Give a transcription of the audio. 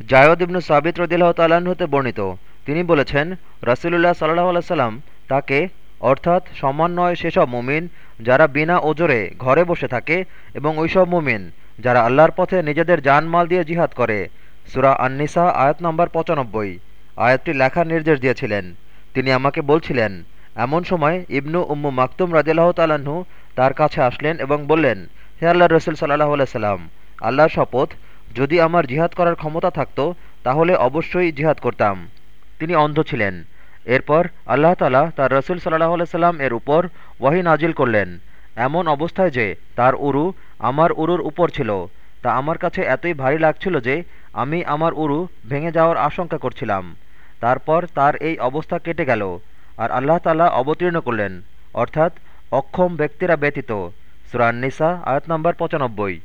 জায়দ ইবনু সাবিত রদিল্লাহ তাল্লাহ্ন হতে বর্ণিত। তিনি বলেছেন, রাসুলুল্লাহ সাল্লাহ আলাইসাল্লাম তাকে, অর্থাৎ সমন্বয় সেসব মুমিন যারা বিনা ওজরে ঘরে বসে থাকে এবং ওইসব মুমিন যারা আল্লাহর পথে নিজেদের জানমাল দিয়ে জিহাদ করে। সুরা আননিসা আয়াত নম্বর পঁচানব্বই। আয়াতটি লেখার নির্দেশ দিয়েছিলেন। তিনি আমাকে বলছিলেন, এমন সময় ইবনু উম্মু মাকতুম রাজিল্লাহ তাল্লাহ্ন তার কাছে আসলেন এবং বললেন, হে আল্লাহ রসুল সাল্লাহ সাল্লাম আল্লাহর শপথ যদি আমার জিহাদ করার ক্ষমতা থাকত, তাহলে অবশ্যই জিহাদ করতাম। তিনি অন্ধ ছিলেন। এরপর আল্লাহ তালা তার রসুল সাল্লাহ সাল্লাম এর উপর ওয়াহি নাজিল করলেন। এমন অবস্থায় যে তার উরু আমার উরুর উপর ছিল, তা আমার কাছে এতই ভারী লাগছিল যে আমি আমার উরু ভেঙে যাওয়ার আশঙ্কা করছিলাম। তারপর তার এই অবস্থা কেটে গেল, আর আল্লাহ তালা অবতীর্ণ করলেন। অর্থাৎ অক্ষম ব্যক্তিরা ব্যতীত। সুরান্নিসা আয়াত নম্বর পঁচানব্বই।